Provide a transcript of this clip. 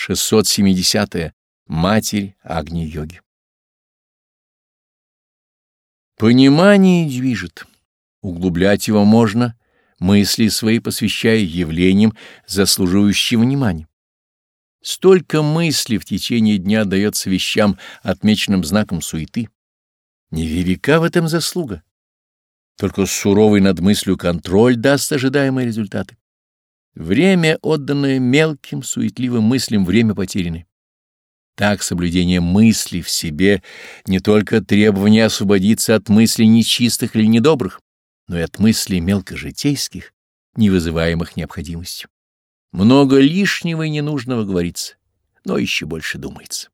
670. -е. Матерь Агни-йоги. Понимание движет. Углублять его можно, мысли свои посвящая явлениям, заслуживающим внимания. Столько мыслей в течение дня дается вещам, отмеченным знаком суеты. Невелика в этом заслуга. Только суровый над мыслью контроль даст ожидаемые результаты. Время, отданное мелким, суетливым мыслям, время потеряно. Так соблюдение мысли в себе не только требование освободиться от мыслей нечистых или недобрых, но и от мыслей мелкожитейских, не вызываемых необходимостью. Много лишнего и ненужного говорится, но еще больше думается.